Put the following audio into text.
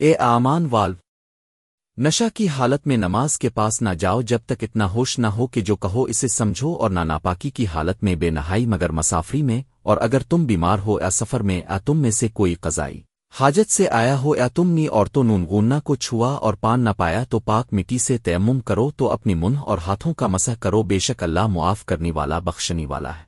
اے آمان والو، نشہ کی حالت میں نماز کے پاس نہ جاؤ جب تک اتنا ہوش نہ ہو کہ جو کہو اسے سمجھو اور نہ ناپاکی کی حالت میں بے نہائی مگر مسافری میں، اور اگر تم بیمار ہو یا سفر میں یا تم میں سے کوئی قضائی حاجت سے آیا ہو یا تم نی عورتوں نون گوننا کو چھوا اور پان نہ پایا تو پاک مٹی سے تیمم کرو تو اپنی منہ اور ہاتھوں کا مسح کرو، بے شک اللہ معاف کرنے والا بخشنی والا ہے۔